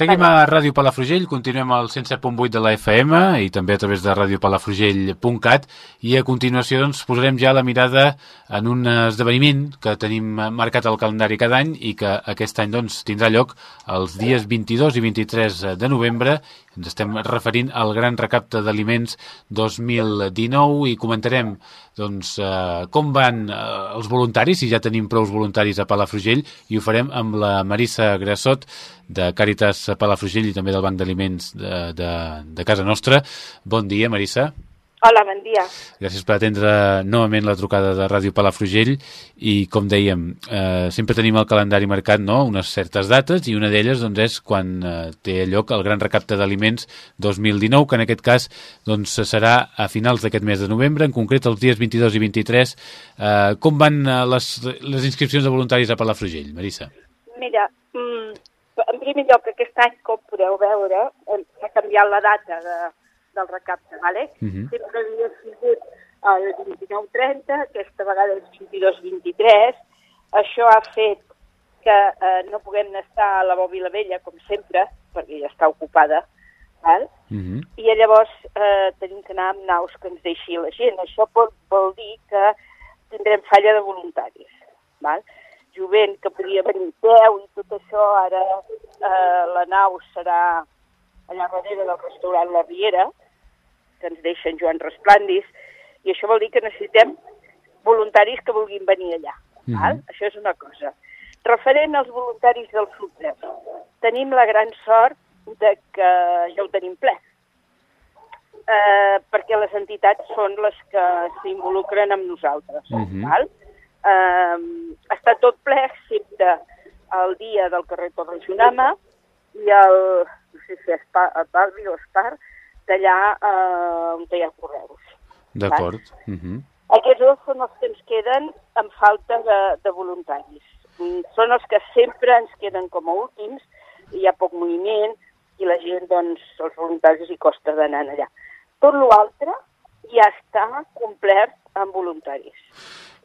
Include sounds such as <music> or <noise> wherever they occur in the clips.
Seguim a Ràdio Palafrugell, continuem al 107.8 de la FM i també a través de radiopalafrugell.cat i a continuació doncs, posarem ja la mirada en un esdeveniment que tenim marcat al calendari cada any i que aquest any doncs, tindrà lloc els dies 22 i 23 de novembre. Ens estem referint al Gran Recapte d'Aliments 2019 i comentarem doncs, eh, com van eh, els voluntaris, si ja tenim prou voluntaris a Palafrugell, i ho farem amb la Marissa Grassot de Càritas Palafrugell i també del Banc d'Aliments de, de, de casa nostra. Bon dia, Marissa. Hola, bon dia. Gràcies per atendre novament la trucada de Ràdio Palafrugell i, com dèiem, eh, sempre tenim el calendari marcat, no?, unes certes dates i una d'elles doncs, és quan eh, té lloc el Gran Recapte d'Aliments 2019, que en aquest cas doncs, serà a finals d'aquest mes de novembre, en concret els dies 22 i 23. Eh, com van eh, les, les inscripcions de voluntaris a Palafrugell, Marissa? Mira, mm, en primer lloc, aquest any, com podeu veure, s'ha canviat la data de, del recapte, ¿vale? Uh -huh. Sempre havia sigut el 29-30, aquesta vegada el 22-23. Això ha fet que eh, no puguem estar a la Bòbila Vella, com sempre, perquè ja està ocupada, val? Uh -huh. i llavors eh, tenim que anar amb naus que ens deixi la gent. Això pot, vol dir que tindrem falla de voluntaris. Val? Jovent que podria venir peu i tot això, ara eh, la nau serà allà darrere del restaurant La Riera, que ens deixen Joan Resplandis, i això vol dir que necessitem voluntaris que vulguin venir allà. Mm -hmm. val? Això és una cosa. Referent als voluntaris del súper, tenim la gran sort de que ja ho tenim ple, eh, perquè les entitats són les que s'involucren amb nosaltres. Mm -hmm. val? Eh, està tot ple, excepte el dia del carrer Torre Junama i el, no sé si és el barri o Espar, d'allà eh, on hi ha correus. D'acord. Uh -huh. Aquests dos són els que ens queden amb falta de, de voluntaris. Mm, són els que sempre ens queden com a últims, hi ha poc moviment i la gent, doncs, els voluntaris hi costa d'anar allà. Tot l'altre ja està complert amb voluntaris.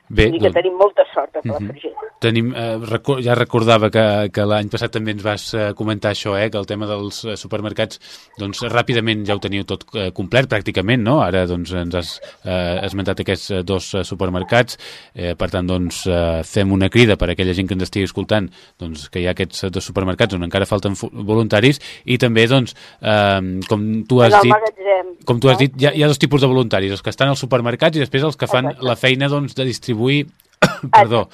Bé, I que doncs... tenim molta sort a Palafrugell. Uh -huh. Tenim, eh, record, ja recordava que, que l'any passat també ens vas eh, comentar això, eh, que el tema dels eh, supermercats, doncs ràpidament ja ho teniu tot eh, complet pràcticament, no? Ara doncs ens has eh, esmentat aquests eh, dos eh, supermercats, eh, per tant doncs eh, fem una crida per a aquella gent que ens estigui escoltant, doncs que hi ha aquests dos supermercats on encara falten voluntaris i també doncs eh, com tu has dit, magatzem, com tu has dit, hi ha, hi ha dos tipus de voluntaris, els que estan als supermercats i després els que fan Exacte. la feina doncs de distribuir <coughs> perdó,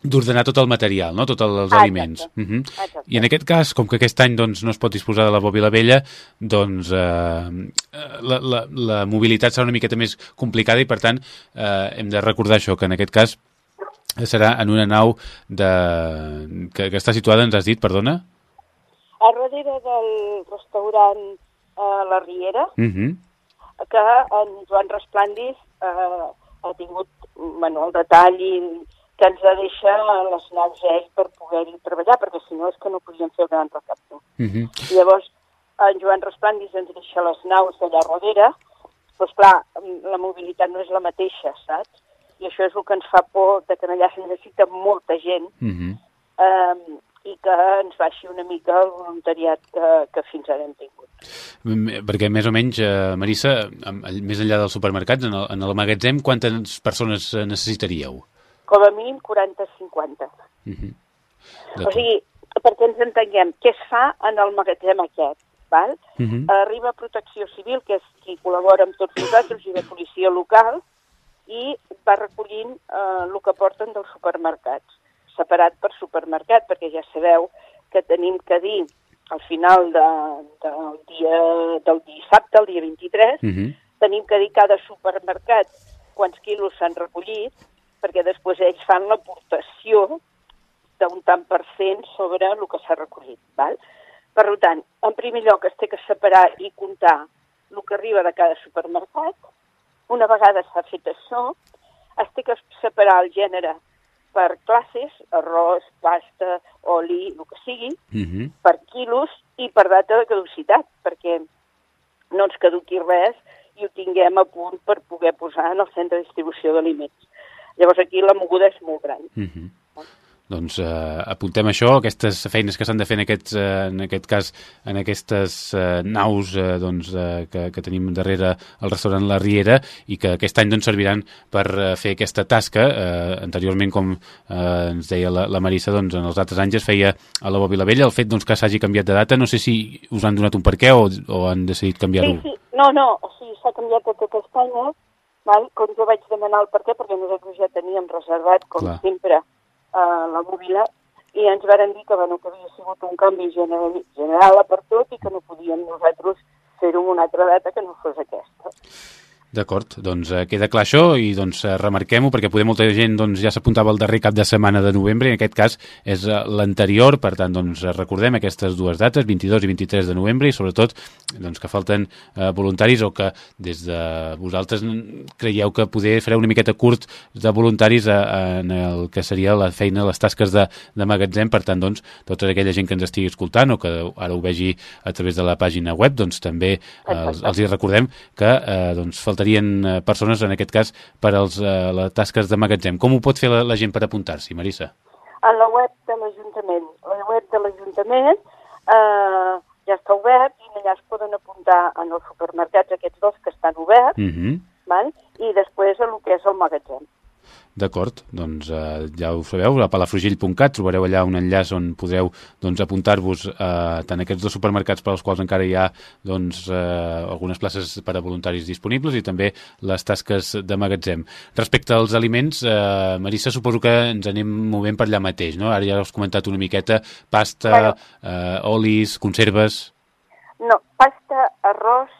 d'ordenar tot el material, no? tots els aliments. Uh -huh. I en aquest cas, com que aquest any doncs, no es pot disposar de la bòbila vella, doncs eh, la, la, la mobilitat serà una miqueta més complicada i per tant eh, hem de recordar això, que en aquest cas serà en una nau de... que, que està situada, ens has dit, perdona? A darrere del restaurant eh, La Riera, uh -huh. que en Joan Resplandis eh, ha tingut bueno, el detall i que ens ha de deixar les naus per poder-hi treballar, perquè si no és que no podíem fer el gran recapte. Uh -huh. I llavors en Joan Resplandis ens deixa les naus allà darrere, doncs clar, la mobilitat no és la mateixa, saps? I això és el que ens fa por de que allà se necessita molta gent uh -huh. um, i que ens baixi una mica el voluntariat que, que fins ara hem tingut. Perquè més o menys, eh, Marissa, més enllà dels supermercats, en el, en el magatzem, quantes persones eh, necessitaríeu? Com a mínim 40-50. Uh -huh. O sigui, perquè ens entenguem, què es fa en el magatzem aquest? Val? Uh -huh. Arriba Protecció Civil, que és qui col·labora amb tots nosaltres, i de policia local, i va recollint eh, el que porten dels supermercats separat per supermercat, perquè ja sabeu que tenim que dir al final de, del dia del dissabte, el dia 23, uh -huh. tenim que dir cada supermercat quants quilos s'han recollit, perquè després ells fan l'aportació d'un tant per cent sobre el que s'ha recollit. Val? Per tant, en primer lloc es té que separar i comptar el que arriba de cada supermercat. Una vegada s'ha fet això, es té que separar el gènere per classes, arròs, pasta, oli, el que sigui, uh mhm. -huh. per quilos i per data de caducitat, perquè no ens caduqui res i ho tinguem a punt per poder posar en el centre de distribució d'aliments. Llavors aquí la moguda és molt gran. Uh mhm. -huh. Doncs eh, apuntem això, aquestes feines que s'han de fer en, aquests, eh, en aquest cas, en aquestes eh, naus eh, doncs, eh, que, que tenim darrere el restaurant La Riera i que aquest any doncs, serviran per eh, fer aquesta tasca. Eh, anteriorment, com eh, ens deia la, la Marissa, doncs, en els altres anys es feia a la Bòbila Vella. El fet doncs, que s'hagi canviat de data, no sé si us han donat un per què o, o han decidit canviar-ho. Sí, sí. No, no, o sigui, s'ha canviat tot aquest any, eh? val? com jo vaig demanar el per què, perquè nosaltres ja teníem reservat, com Clar. sempre, eh, la mòbila, i ens varen dir que, bueno, que havia sigut un canvi general, general per tot i que no podíem nosaltres fer-ho en una altra data que no fos aquesta. D'acord, doncs eh, queda clar això i doncs eh, remarquem-ho perquè poder molta gent doncs, ja s'apuntava el darrer cap de setmana de novembre i en aquest cas és eh, l'anterior, per tant doncs recordem aquestes dues dates, 22 i 23 de novembre i sobretot doncs, que falten eh, voluntaris o que des de vosaltres creieu que poder fareu una miqueta curt de voluntaris a, a, en el que seria la feina, les tasques de, de magatzem, per tant doncs tota aquella gent que ens estigui escoltant o que ara ho vegi a través de la pàgina web, doncs també eh, els, els hi recordem que eh, doncs falta faltarien eh, persones, en aquest cas, per als eh, les tasques de magatzem. Com ho pot fer la, la gent per apuntar-s'hi, Marissa? A la web de l'Ajuntament. La web de l'Ajuntament eh, ja està obert i allà es poden apuntar en els supermercats aquests dos que estan oberts, uh mhm. -huh. val? i després a el que és el magatzem. D'acord, doncs eh, ja ho sabeu, a palafrugell.cat trobareu allà un enllaç on podreu doncs, apuntar-vos eh, tant aquests dos supermercats per als quals encara hi ha doncs, eh, algunes places per a voluntaris disponibles i també les tasques de magatzem. Respecte als aliments, eh, Marissa, suposo que ens anem movent per allà mateix, no? Ara ja has comentat una miqueta, pasta, bueno. eh, olis, conserves... No, pasta, arròs,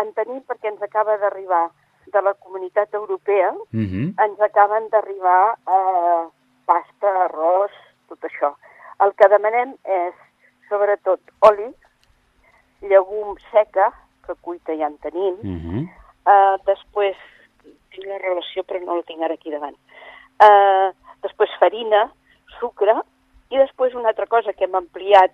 en tenim perquè ens acaba d'arribar de la comunitat europea uh mhm. -huh. ens acaben d'arribar eh, pasta, arròs, tot això. El que demanem és, sobretot, oli, llegum seca, que cuita ja en tenim, uh mhm. -huh. eh, després, tinc la relació però no la tinc ara aquí davant, eh, després farina, sucre, i després una altra cosa que hem ampliat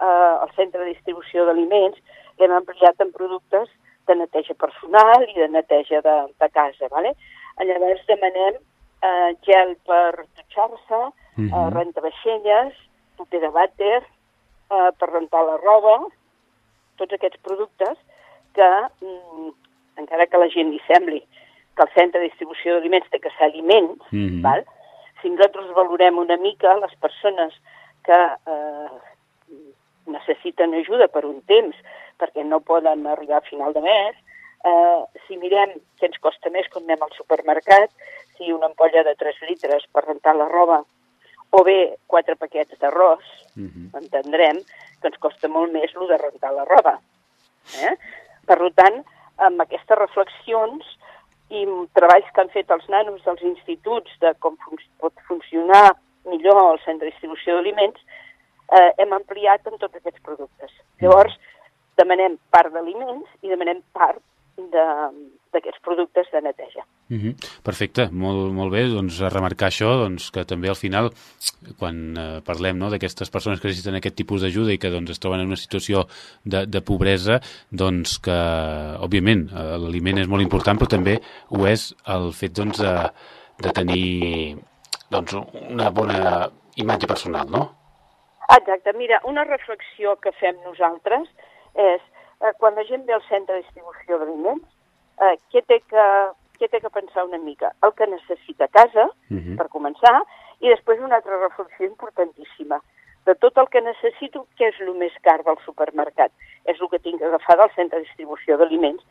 eh, al centre de distribució d'aliments, hem ampliat en productes de neteja personal i de neteja de, de casa. ¿vale? Llavors demanem eh, gel per dutxar-se, uh -huh. eh, mhm. rentavaixelles, paper de vàter, eh, per rentar la roba, tots aquests productes que, mm, encara que la gent li sembli que el centre de distribució d'aliments té que ser aliments, mhm. -huh. val? si nosaltres valorem una mica les persones que eh, necessiten ajuda per un temps perquè no poden arribar a final de mes, eh, si mirem què ens costa més quan anem al supermercat, si una ampolla de 3 litres per rentar la roba o bé quatre paquets d'arròs, uh mhm. -huh. entendrem que ens costa molt més el de rentar la roba. Eh? Per tant, amb aquestes reflexions i treballs que han fet els nanos dels instituts de com fun pot funcionar millor el centre de distribució d'aliments, eh, hem ampliat en tots aquests productes. Llavors, demanem part d'aliments i demanem part d'aquests productes de neteja. Uh -huh. Perfecte, molt, molt bé, doncs a remarcar això, doncs que també al final, quan eh, parlem no, d'aquestes persones que necessiten aquest tipus d'ajuda i que doncs, es troben en una situació de, de pobresa, doncs que, òbviament, eh, l'aliment és molt important, però també ho és el fet doncs, de, de tenir doncs, una bona imatge personal, no? Exacte, mira, una reflexió que fem nosaltres és eh, quan la gent ve al centre de distribució d'aliments, eh, què, té que, què té que pensar una mica? El que necessita a casa, uh mhm. -huh. per començar, i després una altra reflexió importantíssima. De tot el que necessito, què és el més car del supermercat? És el que tinc que agafar del centre de distribució d'aliments.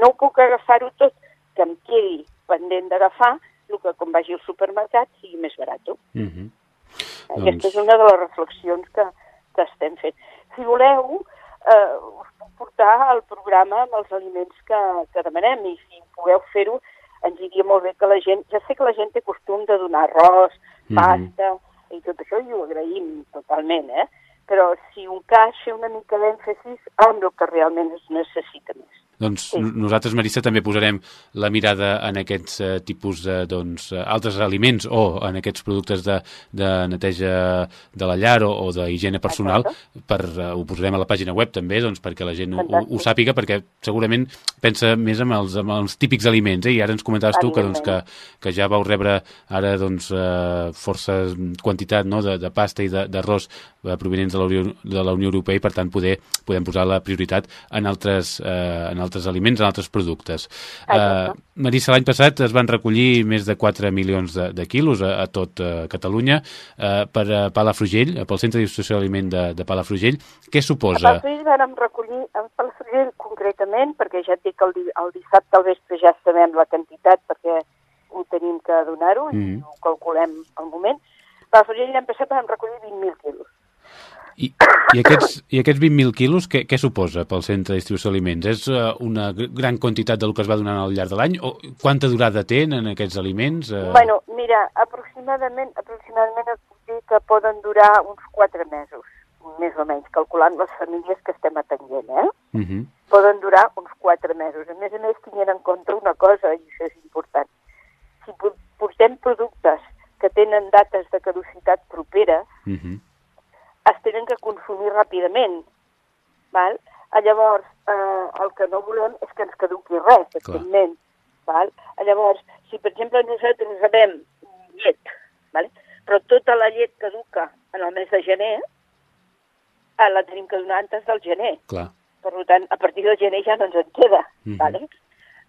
No ho puc agafar-ho tot, que em quedi pendent d'agafar el que quan vagi al supermercat sigui més barat. Uh mhm. -huh. Aquesta doncs... és una de les reflexions que, que estem fent. Si voleu, eh, us puc portar el programa amb els aliments que, que demanem i si podeu fer-ho ens diria molt bé que la gent, ja sé que la gent té costum de donar arròs, mhm. pasta mm -hmm. i tot això i ho agraïm totalment, eh? però si un cas fer una mica d'èmfasis amb el que realment es necessita més. Doncs sí. nosaltres, Marissa, també posarem la mirada en aquests uh, tipus de doncs, uh, altres aliments o en aquests productes de, de neteja de la llar o, o d'higiene personal. Per, uh, ho posarem a la pàgina web també doncs, perquè la gent ho, ho sàpiga, perquè segurament pensa més en els, en els típics aliments. Eh? I ara ens comentaves tu que, doncs, que, que ja vau rebre ara doncs, uh, força quantitat no? de, de pasta i d'arròs uh, provenents de la, Unió, de la Unió Europea i, per tant, poder, podem posar la prioritat en altres, uh, en altres aliments, en altres productes. Uh, Marissa, l'any passat es van recollir més de 4 milions de, de quilos a, a tot uh, Catalunya uh, per a Palafrugell, pel Centre de Distribució d'Aliment de, de Palafrugell. Què suposa? A Palafrugell vam recollir, a Palafrugell concretament, perquè ja et dic que el, el dissabte al vespre ja sabem la quantitat perquè ho tenim que donar-ho mm -hmm. i ho calculem al moment. A Palafrugell l'any passat vam recollir 20.000 quilos. I, i aquests, i aquests 20.000 quilos, què, què suposa pel centre de distribució d'aliments? És uh, una gran quantitat del que es va donant al llarg de l'any? O quanta durada tenen aquests aliments? Uh... Bueno, mira, aproximadament, aproximadament et puc dir que poden durar uns 4 mesos, més o menys, calculant les famílies que estem atenent, eh? Uh. -huh. Poden durar uns 4 mesos. A més a més, tinguent en compte una cosa, i això és important. Si portem productes que tenen dates de caducitat properes, uh. -huh es tenen que consumir ràpidament. Val? Llavors, eh, el que no volem és que ens caduqui res, evidentment. Val? Llavors, si per exemple nosaltres rebem llet, val? però tota la llet caduca en el mes de gener, eh, la tenim que donar antes del gener. Clar. Per tant, a partir del gener ja no ens en queda. Mm -hmm. vale?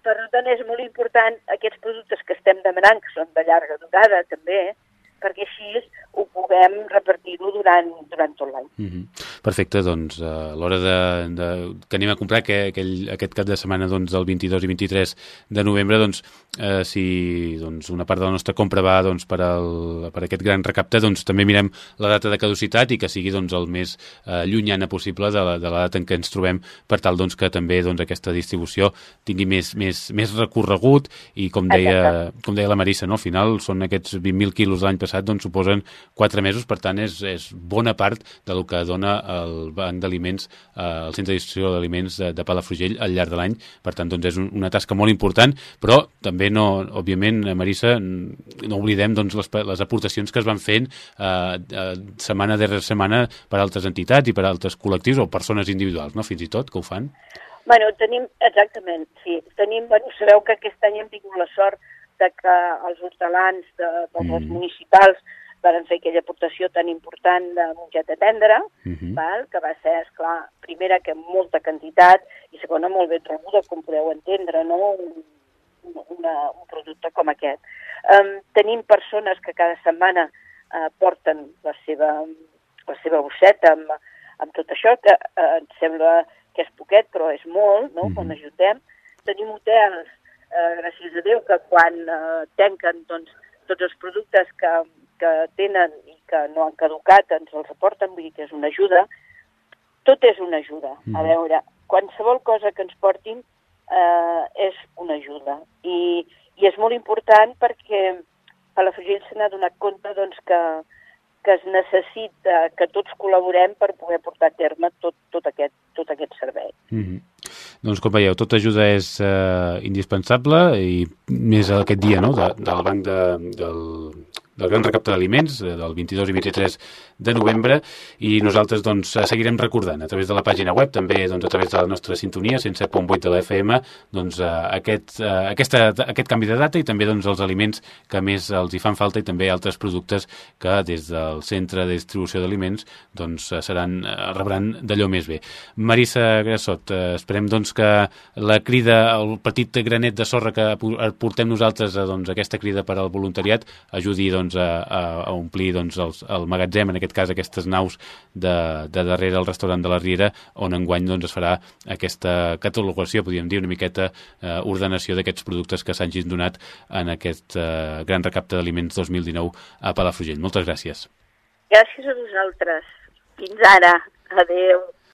Per tant, és molt important aquests productes que estem demanant, que són de llarga durada també, perquè així ho puguem repartir-ho durant, durant tot l'any. Mm -hmm. Perfecte, doncs a l'hora de, de, que anem a comprar que, aquell, aquest cap de setmana doncs, del 22 i 23 de novembre, doncs, eh, si doncs, una part de la nostra compra va doncs, per, al, per aquest gran recapte, doncs també mirem la data de caducitat i que sigui doncs, el més eh, llunyana possible de la, de la data en què ens trobem per tal doncs, que també doncs, aquesta distribució tingui més, més, més recorregut i com deia, com deia la Marissa, no? al final són aquests 20.000 quilos l'any passat doncs, suposen 4 mesos, per tant és, és bona part del que dona el Banc d'Aliments, eh, el Centre de Distribució d'Aliments de, de Palafrugell al llarg de l'any, per tant doncs és un, una tasca molt important, però també no, òbviament, Marissa, no oblidem doncs, les, les aportacions que es van fent eh, eh, setmana darrere setmana per altres entitats i per altres col·lectius o persones individuals, no? fins i tot, que ho fan. Bueno, tenim, exactament, sí. Tenim, bueno, sabeu que aquest any hem tingut la sort de que els hortelans de, dels mm. municipals van fer aquella aportació tan important de mongeta tendra, uh -huh. val? que va ser, esclar, primera que molta quantitat i segona molt ben rebuda, com podeu entendre, no? un, una, un producte com aquest. Um, tenim persones que cada setmana uh, porten la seva, la seva bosseta amb, amb tot això, que uh, em sembla que és poquet, però és molt, no?, uh -huh. quan ajudem. Tenim hotels, uh, gràcies a Déu, que quan uh, tanquen doncs, tots els productes que, que tenen i que no han caducat ens els aporten, vull dir que és una ajuda. Tot és una ajuda. Mm. A veure, qualsevol cosa que ens portin eh, és una ajuda. I, I és molt important perquè a la Palafrugell se n'ha donat compte doncs, que, que es necessita que tots col·laborem per poder portar a terme tot, tot, aquest, tot aquest servei. Mm -hmm. Doncs com veieu, tota ajuda és eh, indispensable i més aquest dia no, de, del banc de, del, del gran recapte d'aliments eh, del 22 i 23 de novembre i nosaltres doncs seguirem recordant a través de la pàgina web, també doncs, a través de la nostra sintonia 107.8 de la FM doncs, eh, aquest, eh, aquesta, aquest canvi de data i també doncs, els aliments que més els hi fan falta i també altres productes que des del centre de distribució d'aliments doncs, seran, rebran d'allò més bé. Marissa Grassot, esperem doncs, que la crida, el petit granet de sorra que portem nosaltres, doncs, aquesta crida per al voluntariat ajudi doncs, doncs, a, a omplir doncs, els, el magatzem, en aquest cas aquestes naus de, de darrere el restaurant de la Riera, on enguany doncs, es farà aquesta catalogació, podríem dir, una miqueta eh, ordenació d'aquests productes que s'hagin donat en aquest eh, gran recapte d'aliments 2019 a Palafrugell. Moltes gràcies. Gràcies a vosaltres. Fins ara. Adéu.